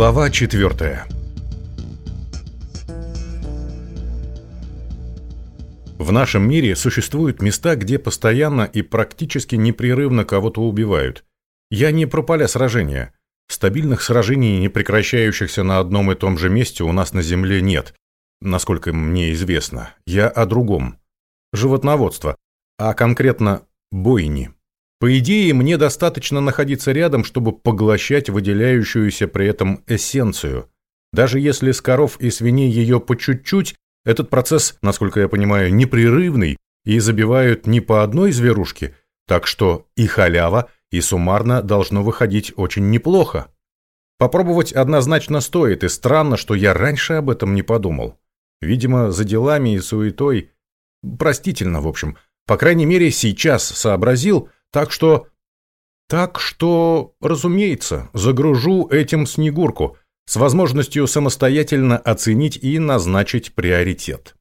Глава четвертая В нашем мире существуют места, где постоянно и практически непрерывно кого-то убивают. Я не про поля сражения. Стабильных сражений, не прекращающихся на одном и том же месте, у нас на Земле нет, насколько мне известно. Я о другом. Животноводство, а конкретно бойни. По идее, мне достаточно находиться рядом, чтобы поглощать выделяющуюся при этом эссенцию. Даже если с коров и свиней ее по чуть-чуть, этот процесс, насколько я понимаю, непрерывный, и забивают не по одной зверушке, так что и халява, и суммарно должно выходить очень неплохо. Попробовать однозначно стоит, и странно, что я раньше об этом не подумал. Видимо, за делами и суетой... Простительно, в общем. По крайней мере, сейчас сообразил, так что... Так что, разумеется, загружу этим Снегурку с возможностью самостоятельно оценить и назначить приоритет.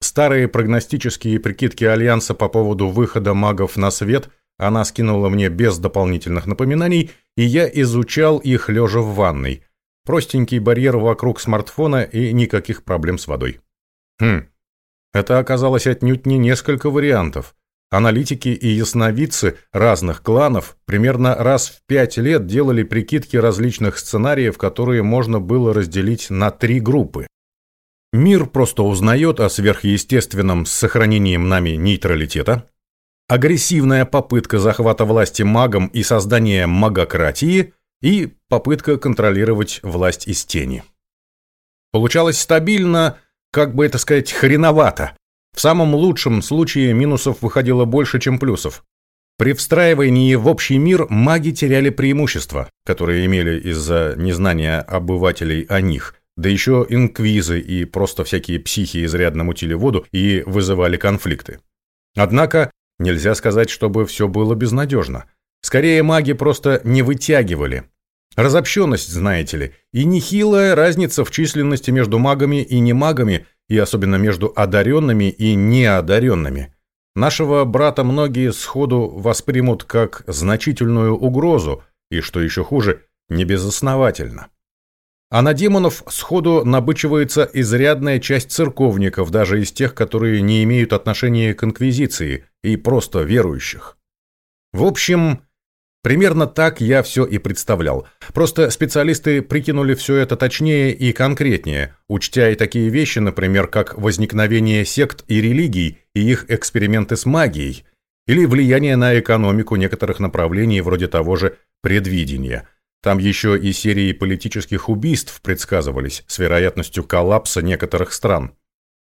Старые прогностические прикидки Альянса по поводу выхода магов на свет она скинула мне без дополнительных напоминаний, и я изучал их лежа в ванной. Простенький барьер вокруг смартфона и никаких проблем с водой. Хм, это оказалось отнюдь не несколько вариантов. Аналитики и ясновидцы разных кланов примерно раз в пять лет делали прикидки различных сценариев, которые можно было разделить на три группы. Мир просто узнает о сверхъестественном с сохранением нами нейтралитета, агрессивная попытка захвата власти магом и создания магократии и попытка контролировать власть из тени. Получалось стабильно, как бы это сказать, хреновато, в самом лучшем случае минусов выходило больше, чем плюсов. При встраивании в общий мир маги теряли преимущества, которые имели из-за незнания обывателей о них, да еще инквизы и просто всякие психи изрядно мутили воду и вызывали конфликты. Однако нельзя сказать, чтобы все было безнадежно. Скорее, маги просто не вытягивали. Разобщенность, знаете ли, и нехилая разница в численности между магами и немагами – и особенно между одаренными и неодаренными. Нашего брата многие сходу воспримут как значительную угрозу, и, что еще хуже, небезосновательно. А на демонов сходу набычивается изрядная часть церковников, даже из тех, которые не имеют отношения к инквизиции, и просто верующих. В общем, Примерно так я все и представлял. Просто специалисты прикинули все это точнее и конкретнее, учтя и такие вещи, например, как возникновение сект и религий и их эксперименты с магией, или влияние на экономику некоторых направлений вроде того же предвидения. Там еще и серии политических убийств предсказывались с вероятностью коллапса некоторых стран.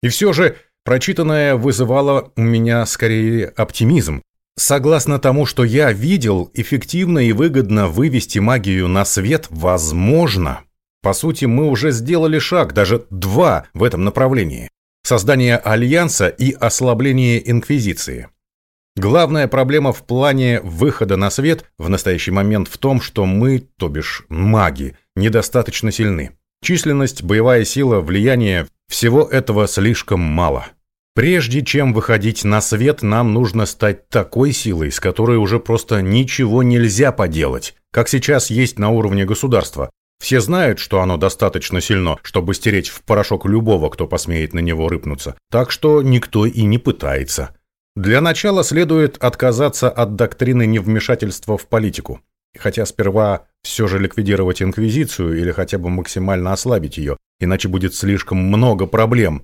И все же прочитанное вызывало у меня скорее оптимизм, Согласно тому, что я видел, эффективно и выгодно вывести магию на свет возможно. По сути, мы уже сделали шаг, даже два в этом направлении. Создание альянса и ослабление инквизиции. Главная проблема в плане выхода на свет в настоящий момент в том, что мы, то бишь маги, недостаточно сильны. Численность, боевая сила, влияние – всего этого слишком мало. Прежде чем выходить на свет, нам нужно стать такой силой, с которой уже просто ничего нельзя поделать, как сейчас есть на уровне государства. Все знают, что оно достаточно сильно, чтобы стереть в порошок любого, кто посмеет на него рыпнуться, так что никто и не пытается. Для начала следует отказаться от доктрины невмешательства в политику. Хотя сперва все же ликвидировать инквизицию или хотя бы максимально ослабить ее, иначе будет слишком много проблем.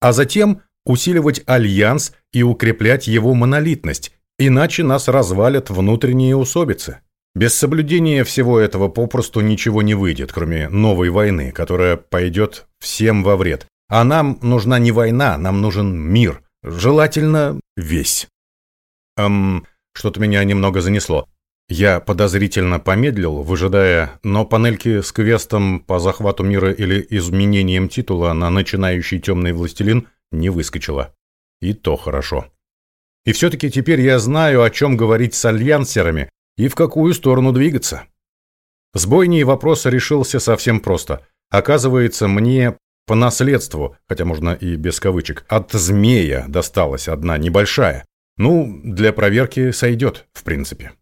А затем усиливать альянс и укреплять его монолитность, иначе нас развалят внутренние усобицы. Без соблюдения всего этого попросту ничего не выйдет, кроме новой войны, которая пойдет всем во вред. А нам нужна не война, нам нужен мир. Желательно весь. Эм, что-то меня немного занесло. Я подозрительно помедлил, выжидая, но панельки с квестом по захвату мира или изменением титула на начинающий темный властелин не выскочила. И то хорошо. И все-таки теперь я знаю, о чем говорить с альянсерами и в какую сторону двигаться. С бойней вопрос решился совсем просто. Оказывается, мне по наследству, хотя можно и без кавычек, от змея досталась одна небольшая. Ну, для проверки сойдет, в принципе.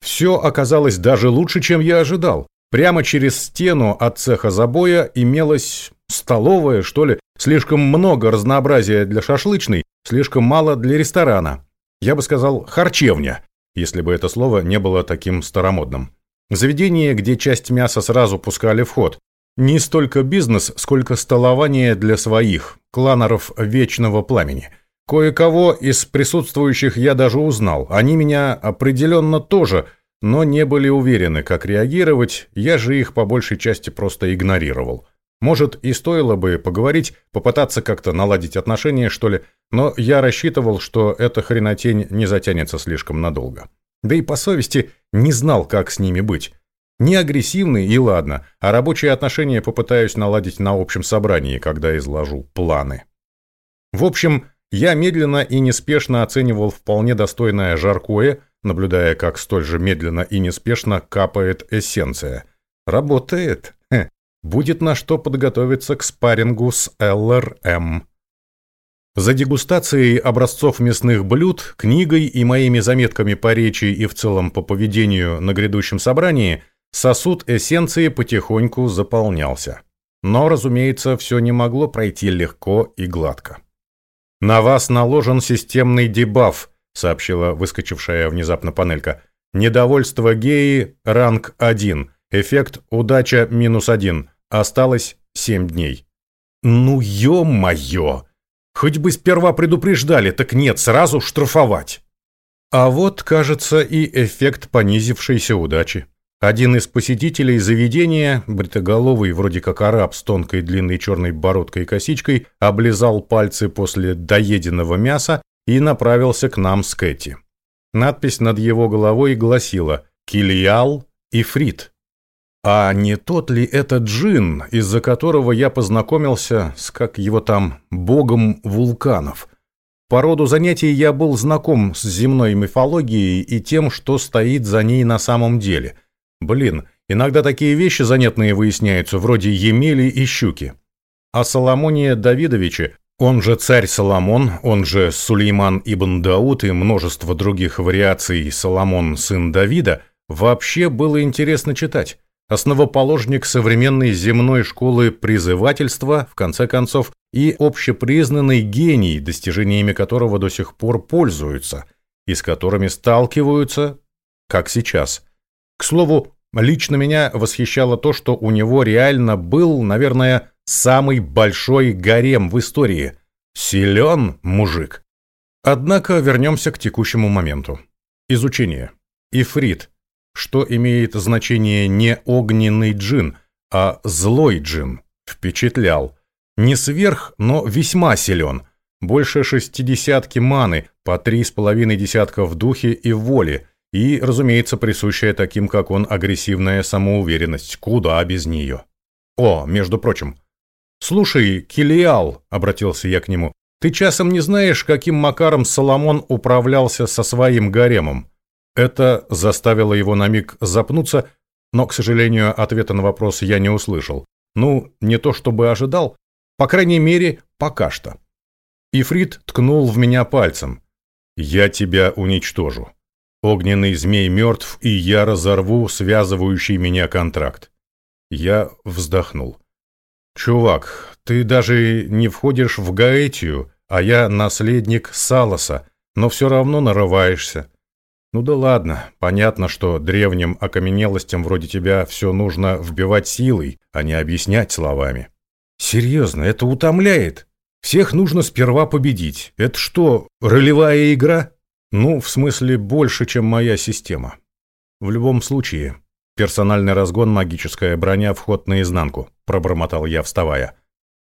Все оказалось даже лучше, чем я ожидал. Прямо через стену от цеха забоя имелась столовая, что ли, слишком много разнообразия для шашлычной, слишком мало для ресторана. Я бы сказал «харчевня», если бы это слово не было таким старомодным. Заведение, где часть мяса сразу пускали в ход. Не столько бизнес, сколько столование для своих, кланеров Вечного Пламени. Кое-кого из присутствующих я даже узнал. Они меня определенно тоже, но не были уверены, как реагировать, я же их по большей части просто игнорировал. Может, и стоило бы поговорить, попытаться как-то наладить отношения, что ли, но я рассчитывал, что эта хренотень не затянется слишком надолго. Да и по совести не знал, как с ними быть. Не агрессивный и ладно, а рабочие отношения попытаюсь наладить на общем собрании, когда изложу планы. В общем, я медленно и неспешно оценивал вполне достойное жаркое, наблюдая, как столь же медленно и неспешно капает эссенция. Работает. Будет на что подготовиться к спаррингу с ЛРМ. За дегустацией образцов мясных блюд, книгой и моими заметками по речи и в целом по поведению на грядущем собрании сосуд эссенции потихоньку заполнялся. Но, разумеется, все не могло пройти легко и гладко. «На вас наложен системный дебаф», — сообщила выскочившая внезапно панелька. «Недовольство геи, ранг 1, эффект удача минус 1, осталось 7 дней». «Ну, ё-моё!» Хоть бы сперва предупреждали, так нет, сразу штрафовать. А вот, кажется, и эффект понизившейся удачи. Один из посетителей заведения, бритоголовый, вроде как араб с тонкой длинной черной бородкой и косичкой, облизал пальцы после доеденного мяса и направился к нам с Кэти. Надпись над его головой гласила «Килиал и Фрид». А не тот ли это джин, из-за которого я познакомился с, как его там, богом вулканов? По роду занятий я был знаком с земной мифологией и тем, что стоит за ней на самом деле. Блин, иногда такие вещи занятные выясняются, вроде Емели и Щуки. А Соломоне Давидовиче, он же царь Соломон, он же Сулейман ибн Дауд и множество других вариаций Соломон, сын Давида, вообще было интересно читать основоположник современной земной школы призывательства, в конце концов, и общепризнанный гений, достижениями которого до сих пор пользуются, и с которыми сталкиваются, как сейчас. К слову, лично меня восхищало то, что у него реально был, наверное, самый большой гарем в истории. Силен мужик. Однако вернемся к текущему моменту. Изучение. Ифрит что имеет значение не огненный джин, а злой джин. Впечатлял. Не сверх, но весьма силен. Больше шестидесятки маны, по три с половиной десятка в духе и воле, и, разумеется, присущая таким, как он, агрессивная самоуверенность. Куда без нее? О, между прочим. «Слушай, Килиал», — обратился я к нему, — «ты часом не знаешь, каким макаром Соломон управлялся со своим гаремом?» Это заставило его на миг запнуться, но, к сожалению, ответа на вопрос я не услышал. Ну, не то чтобы ожидал, по крайней мере, пока что. Ифрит ткнул в меня пальцем. «Я тебя уничтожу. Огненный змей мертв, и я разорву связывающий меня контракт». Я вздохнул. «Чувак, ты даже не входишь в Гаэтию, а я наследник Саласа, но все равно нарываешься. Ну да ладно, понятно, что древним окаменелостям вроде тебя все нужно вбивать силой, а не объяснять словами. Серьезно, это утомляет. Всех нужно сперва победить. Это что, ролевая игра? Ну, в смысле, больше, чем моя система. В любом случае, персональный разгон, магическая броня, вход наизнанку, пробормотал я, вставая.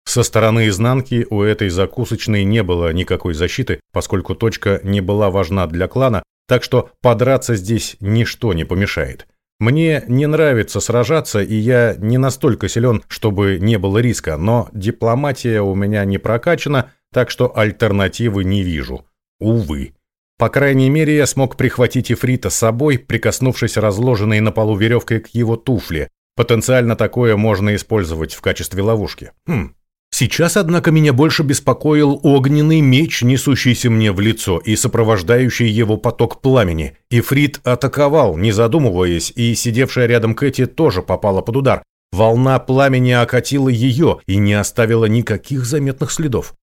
Со стороны изнанки у этой закусочной не было никакой защиты, поскольку точка не была важна для клана, так что подраться здесь ничто не помешает. Мне не нравится сражаться, и я не настолько силен, чтобы не было риска, но дипломатия у меня не прокачана, так что альтернативы не вижу. Увы. По крайней мере, я смог прихватить Ифрита с собой, прикоснувшись разложенной на полу веревкой к его туфле. Потенциально такое можно использовать в качестве ловушки. Хм, Сейчас, однако, меня больше беспокоил огненный меч, несущийся мне в лицо и сопровождающий его поток пламени. Ифрит атаковал, не задумываясь, и сидевшая рядом Кэти тоже попала под удар. Волна пламени окатила ее и не оставила никаких заметных следов.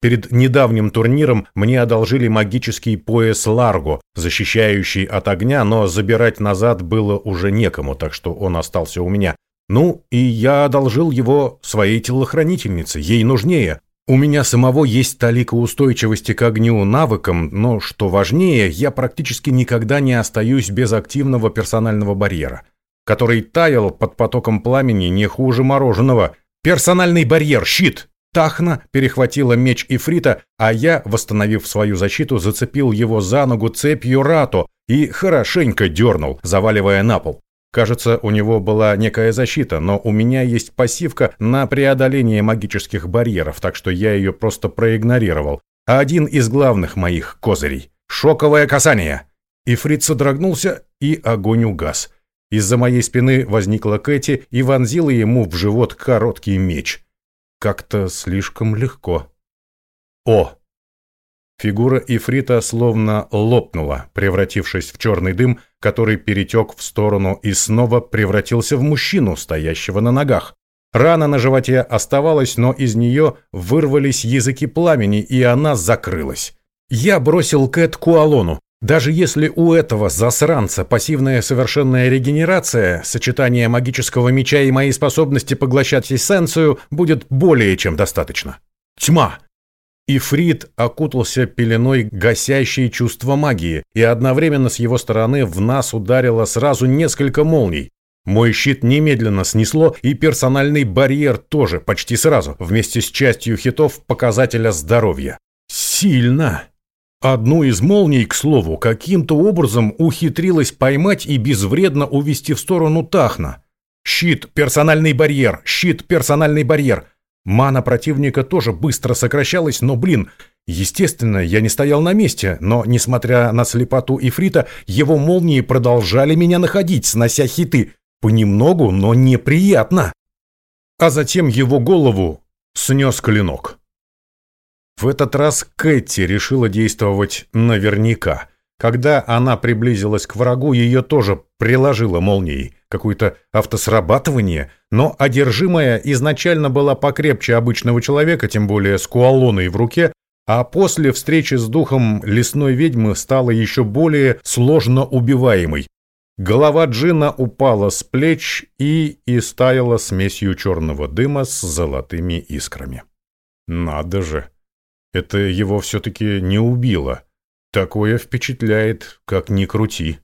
Перед недавним турниром мне одолжили магический пояс Ларго, защищающий от огня, но забирать назад было уже некому, так что он остался у меня. Ну, и я одолжил его своей телохранительнице, ей нужнее. У меня самого есть талика устойчивости к огню навыкам, но, что важнее, я практически никогда не остаюсь без активного персонального барьера, который таял под потоком пламени не хуже мороженого. Персональный барьер, щит! Тахна перехватила меч Ифрита, а я, восстановив свою защиту, зацепил его за ногу цепью Рато и хорошенько дернул, заваливая на пол. Кажется, у него была некая защита, но у меня есть пассивка на преодоление магических барьеров, так что я ее просто проигнорировал. Один из главных моих козырей — шоковое касание. Ифрит содрогнулся, и огонь угас. Из-за моей спины возникла Кэти и вонзила ему в живот короткий меч. Как-то слишком легко. О! Фигура Ифрита словно лопнула, превратившись в черный дым, который перетек в сторону и снова превратился в мужчину, стоящего на ногах. Рана на животе оставалась, но из нее вырвались языки пламени, и она закрылась. Я бросил Кэт Куалону. Даже если у этого засранца пассивная совершенная регенерация, сочетание магического меча и моей способности поглощать эссенцию будет более чем достаточно. Тьма. Ифрит окутался пеленой гасящей чувства магии, и одновременно с его стороны в нас ударило сразу несколько молний. Мой щит немедленно снесло, и персональный барьер тоже почти сразу, вместе с частью хитов показателя здоровья. Сильно! Одну из молний, к слову, каким-то образом ухитрилась поймать и безвредно увести в сторону Тахна. Щит, персональный барьер, щит, персональный барьер. Мана противника тоже быстро сокращалась, но, блин, естественно, я не стоял на месте, но, несмотря на слепоту Ифрита, его молнии продолжали меня находить, снося хиты. Понемногу, но неприятно. А затем его голову снес клинок. В этот раз Кэти решила действовать наверняка. Когда она приблизилась к врагу, ее тоже приложило молнией какое-то автосрабатывание, но одержимая изначально была покрепче обычного человека, тем более с куалоной в руке, а после встречи с духом лесной ведьмы стала еще более сложно убиваемой. Голова Джина упала с плеч и истаяла смесью черного дыма с золотыми искрами. Надо же! Это его все-таки не убило. Такое впечатляет, как ни крути.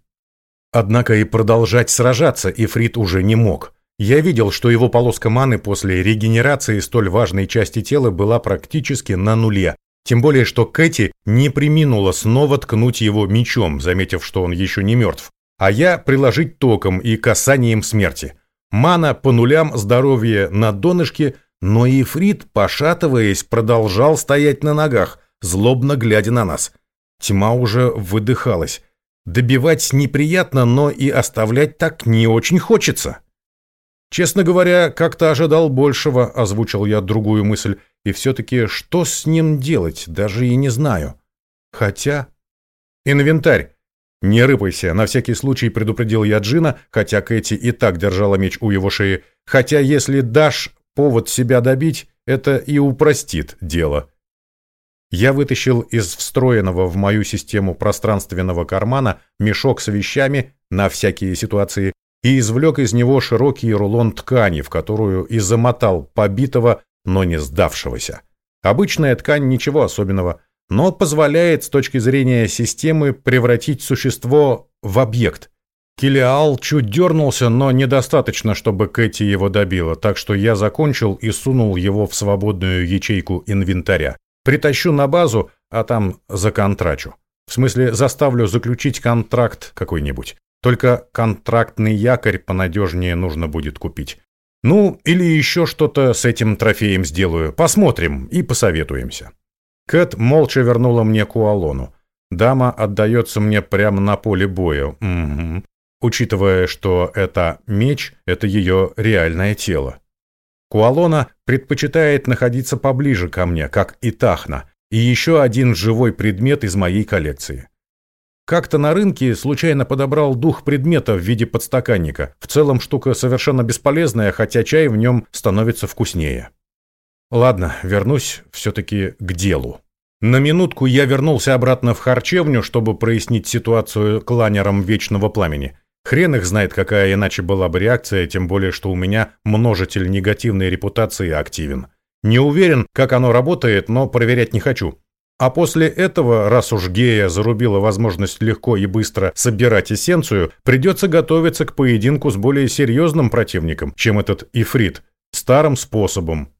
Однако и продолжать сражаться Ифрит уже не мог. Я видел, что его полоска маны после регенерации столь важной части тела была практически на нуле. Тем более, что Кэти не приминула снова ткнуть его мечом, заметив, что он еще не мертв. А я приложить током и касанием смерти. Мана по нулям, здоровье на донышке, но Ифрит, пошатываясь, продолжал стоять на ногах, злобно глядя на нас. Тьма уже выдыхалась. Добивать неприятно, но и оставлять так не очень хочется. Честно говоря, как-то ожидал большего, озвучил я другую мысль, и все-таки что с ним делать, даже и не знаю. Хотя... Инвентарь. Не рыпайся, на всякий случай предупредил я Джина, хотя Кэти и так держала меч у его шеи. Хотя если дашь повод себя добить, это и упростит дело. Я вытащил из встроенного в мою систему пространственного кармана мешок с вещами на всякие ситуации и извлек из него широкий рулон ткани, в которую и замотал побитого, но не сдавшегося. Обычная ткань ничего особенного, но позволяет с точки зрения системы превратить существо в объект. Килиал чуть дернулся, но недостаточно, чтобы Кэти его добила, так что я закончил и сунул его в свободную ячейку инвентаря. Притащу на базу, а там законтрачу. В смысле, заставлю заключить контракт какой-нибудь. Только контрактный якорь понадежнее нужно будет купить. Ну, или еще что-то с этим трофеем сделаю. Посмотрим и посоветуемся. Кэт молча вернула мне куалону. Дама отдается мне прямо на поле боя. Угу. Учитывая, что это меч, это ее реальное тело. Куалона предпочитает находиться поближе ко мне, как и Тахна, и еще один живой предмет из моей коллекции. Как-то на рынке случайно подобрал дух предмета в виде подстаканника. В целом штука совершенно бесполезная, хотя чай в нем становится вкуснее. Ладно, вернусь все-таки к делу. На минутку я вернулся обратно в харчевню, чтобы прояснить ситуацию кланером Вечного Пламени. Хрен их знает, какая иначе была бы реакция, тем более, что у меня множитель негативной репутации активен. Не уверен, как оно работает, но проверять не хочу. А после этого, раз уж Гея зарубила возможность легко и быстро собирать эссенцию, придется готовиться к поединку с более серьезным противником, чем этот Ифрит, старым способом.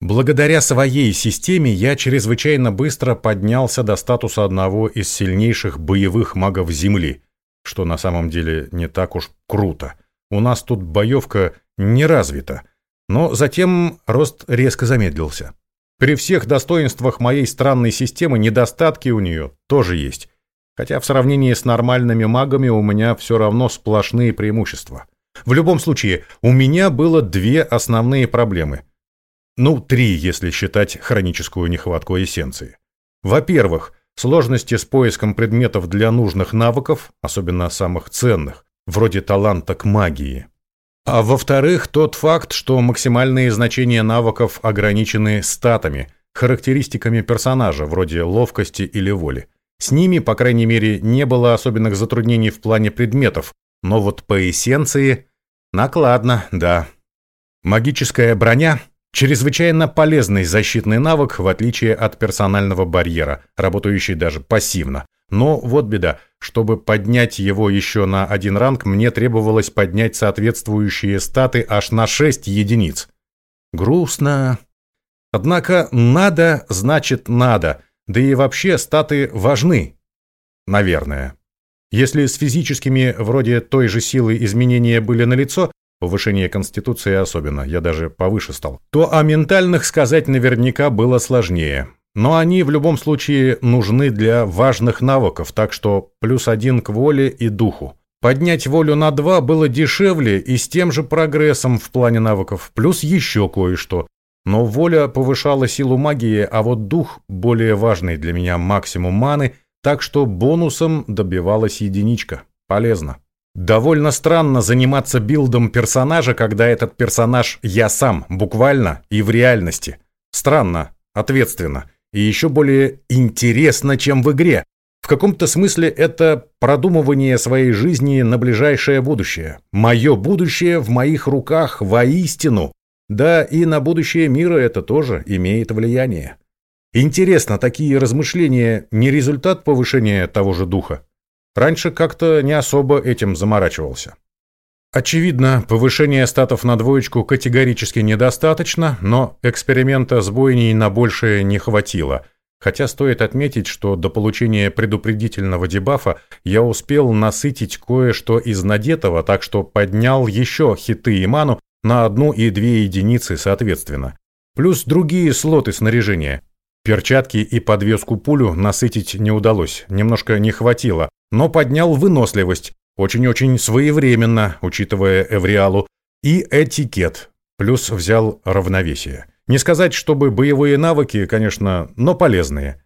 Благодаря своей системе я чрезвычайно быстро поднялся до статуса одного из сильнейших боевых магов Земли, что на самом деле не так уж круто. У нас тут боевка не развита, но затем рост резко замедлился. При всех достоинствах моей странной системы недостатки у нее тоже есть. Хотя в сравнении с нормальными магами у меня все равно сплошные преимущества. В любом случае, у меня было две основные проблемы. Ну, три, если считать хроническую нехватку эссенции. Во-первых, сложности с поиском предметов для нужных навыков, особенно самых ценных, вроде таланта к магии. А во-вторых, тот факт, что максимальные значения навыков ограничены статами, характеристиками персонажа, вроде ловкости или воли. С ними, по крайней мере, не было особенных затруднений в плане предметов, но вот по эссенции накладно, да. Магическая броня – чрезвычайно полезный защитный навык, в отличие от персонального барьера, работающий даже пассивно. Но вот беда. Чтобы поднять его еще на один ранг, мне требовалось поднять соответствующие статы аж на 6 единиц. Грустно. Однако надо значит надо, да и вообще статы важны. Наверное. Если с физическими вроде той же силы изменения были налицо, повышение конституции особенно, я даже повыше стал, то о ментальных сказать наверняка было сложнее. Но они в любом случае нужны для важных навыков, так что плюс один к воле и духу. Поднять волю на два было дешевле и с тем же прогрессом в плане навыков, плюс еще кое-что. Но воля повышала силу магии, а вот дух более важный для меня максимум маны, так что бонусом добивалась единичка. Полезно. Довольно странно заниматься билдом персонажа, когда этот персонаж я сам, буквально и в реальности. Странно, ответственно и еще более интересно, чем в игре. В каком-то смысле это продумывание своей жизни на ближайшее будущее. Мое будущее в моих руках воистину. Да, и на будущее мира это тоже имеет влияние. Интересно, такие размышления не результат повышения того же духа? Раньше как-то не особо этим заморачивался. Очевидно, повышение статов на двоечку категорически недостаточно, но эксперимента с бойней на большее не хватило. Хотя стоит отметить, что до получения предупредительного дебафа я успел насытить кое-что из надетого, так что поднял еще хиты и ману на одну и две единицы соответственно. Плюс другие слоты снаряжения. Перчатки и подвеску пулю насытить не удалось, немножко не хватило, но поднял выносливость, очень-очень своевременно, учитывая Эвриалу, и этикет, плюс взял равновесие. Не сказать, чтобы боевые навыки, конечно, но полезные.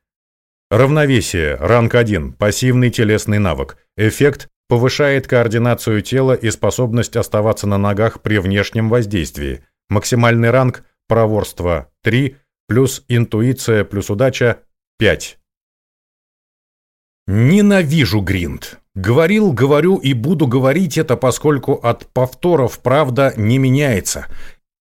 Равновесие, ранг 1, пассивный телесный навык. Эффект повышает координацию тела и способность оставаться на ногах при внешнем воздействии. Максимальный ранг проворство 3, плюс интуиция плюс удача 5. Ненавижу гринд. Говорил, говорю и буду говорить это, поскольку от повторов правда не меняется.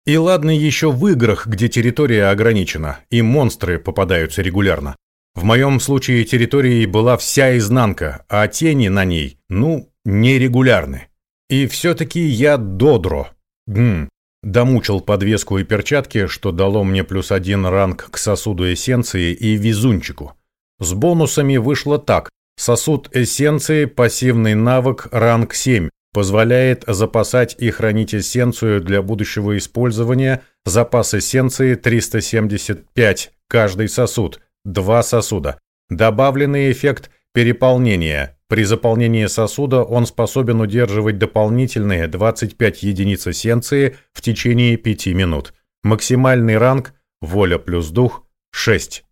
И ладно еще в играх, где территория ограничена, и монстры попадаются регулярно. В моем случае территорией была вся изнанка, а тени на ней, ну, нерегулярны. И все-таки я Додро. Гм, домучил подвеску и перчатки, что дало мне плюс один ранг к сосуду эссенции и везунчику. С бонусами вышло так. Сосуд эссенции, пассивный навык, ранг 7, позволяет запасать и хранить эссенцию для будущего использования. Запас эссенции 375, каждый сосуд, два сосуда. Добавленный эффект переполнения. При заполнении сосуда он способен удерживать дополнительные 25 единиц эссенции в течение 5 минут. Максимальный ранг воля плюс дух 6.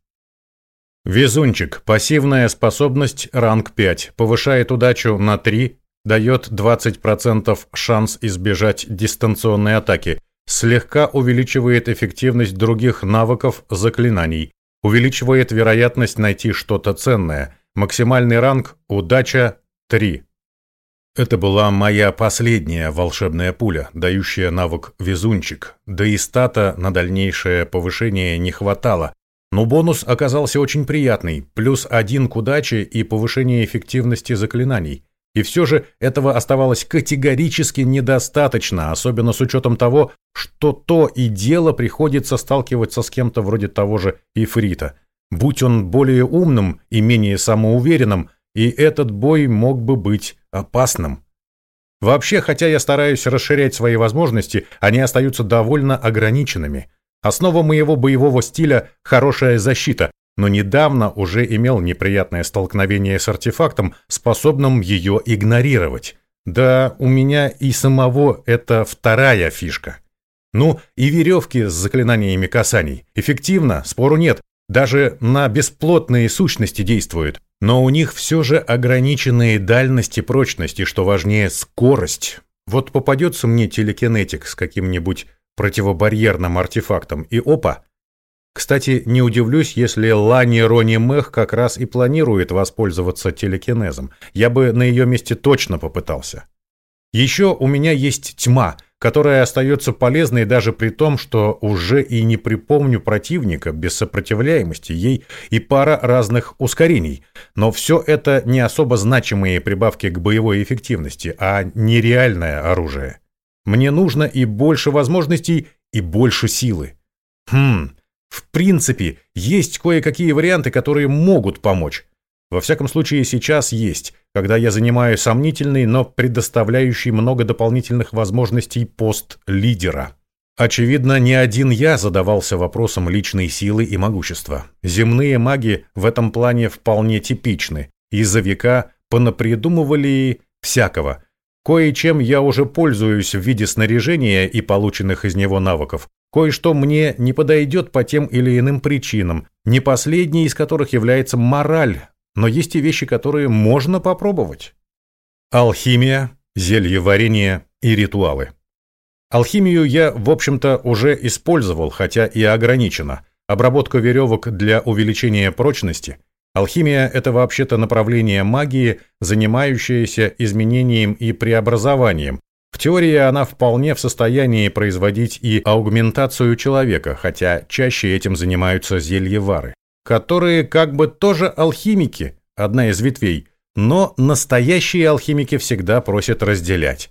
Везунчик. Пассивная способность ранг 5. Повышает удачу на 3. Дает 20% шанс избежать дистанционной атаки. Слегка увеличивает эффективность других навыков заклинаний. Увеличивает вероятность найти что-то ценное. Максимальный ранг удача 3. Это была моя последняя волшебная пуля, дающая навык «Везунчик». Да и стата на дальнейшее повышение не хватало. Но бонус оказался очень приятный, плюс один к удаче и повышение эффективности заклинаний. И все же этого оставалось категорически недостаточно, особенно с учетом того, что то и дело приходится сталкиваться с кем-то вроде того же Ифрита. Будь он более умным и менее самоуверенным, и этот бой мог бы быть опасным. Вообще, хотя я стараюсь расширять свои возможности, они остаются довольно ограниченными. Основа моего боевого стиля – хорошая защита, но недавно уже имел неприятное столкновение с артефактом, способным ее игнорировать. Да, у меня и самого это вторая фишка. Ну, и веревки с заклинаниями касаний. Эффективно, спору нет. Даже на бесплотные сущности действуют. Но у них все же ограниченные дальность и прочность, и, что важнее, скорость. Вот попадется мне телекинетик с каким-нибудь противобарьерным артефактом, и опа! Кстати, не удивлюсь, если Лани Рони Мэх как раз и планирует воспользоваться телекинезом. Я бы на ее месте точно попытался. Еще у меня есть тьма — которая остается полезной даже при том, что уже и не припомню противника без сопротивляемости ей и пара разных ускорений. Но все это не особо значимые прибавки к боевой эффективности, а нереальное оружие. Мне нужно и больше возможностей, и больше силы. Хм, в принципе, есть кое-какие варианты, которые могут помочь. Во всяком случае, сейчас есть, когда я занимаю сомнительный, но предоставляющий много дополнительных возможностей пост лидера. Очевидно, не один я задавался вопросом личной силы и могущества. Земные маги в этом плане вполне типичны, и за века понапридумывали всякого. Кое-чем я уже пользуюсь в виде снаряжения и полученных из него навыков. Кое-что мне не подойдет по тем или иным причинам, не последней из которых является мораль, но есть и вещи, которые можно попробовать. Алхимия, зелье варенье и ритуалы. Алхимию я, в общем-то, уже использовал, хотя и ограниченно. Обработка веревок для увеличения прочности. Алхимия – это вообще-то направление магии, занимающееся изменением и преобразованием. В теории она вполне в состоянии производить и аугментацию человека, хотя чаще этим занимаются зельевары которые как бы тоже алхимики, одна из ветвей, но настоящие алхимики всегда просят разделять.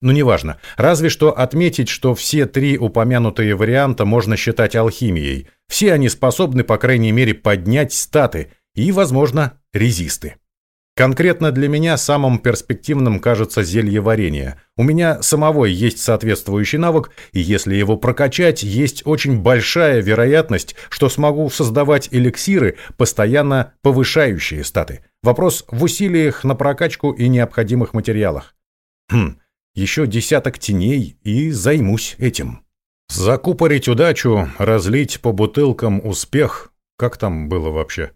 Ну, неважно. Разве что отметить, что все три упомянутые варианта можно считать алхимией. Все они способны, по крайней мере, поднять статы и, возможно, резисты. Конкретно для меня самым перспективным кажется зелье варенья. У меня самого есть соответствующий навык, и если его прокачать, есть очень большая вероятность, что смогу создавать эликсиры, постоянно повышающие статы. Вопрос в усилиях на прокачку и необходимых материалах. Хм, еще десяток теней и займусь этим. Закупорить удачу, разлить по бутылкам успех. Как там было вообще?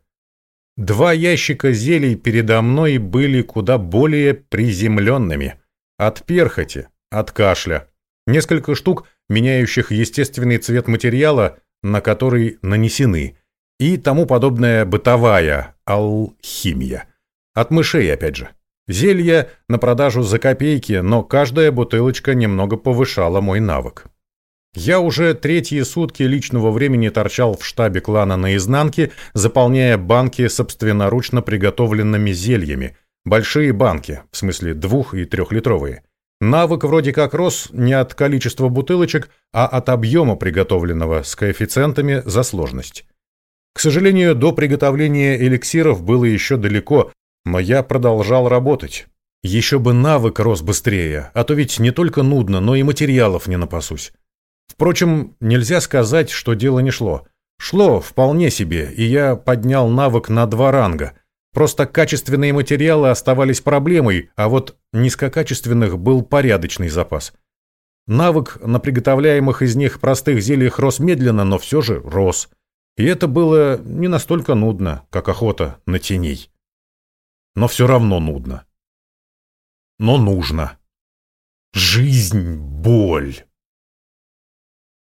Два ящика зелий передо мной были куда более приземленными. От перхоти, от кашля. Несколько штук, меняющих естественный цвет материала, на который нанесены. И тому подобная бытовая алхимия. От мышей, опять же. Зелья на продажу за копейки, но каждая бутылочка немного повышала мой навык. Я уже третьи сутки личного времени торчал в штабе клана наизнанке, заполняя банки собственноручно приготовленными зельями. Большие банки, в смысле двух- и трехлитровые. Навык вроде как рос не от количества бутылочек, а от объема приготовленного с коэффициентами за сложность. К сожалению, до приготовления эликсиров было еще далеко, но я продолжал работать. Еще бы навык рос быстрее, а то ведь не только нудно, но и материалов не напасусь. Впрочем, нельзя сказать, что дело не шло. Шло вполне себе, и я поднял навык на два ранга. Просто качественные материалы оставались проблемой, а вот низкокачественных был порядочный запас. Навык на приготовляемых из них простых зельях рос медленно, но все же рос. И это было не настолько нудно, как охота на теней. Но все равно нудно. Но нужно. Жизнь — боль.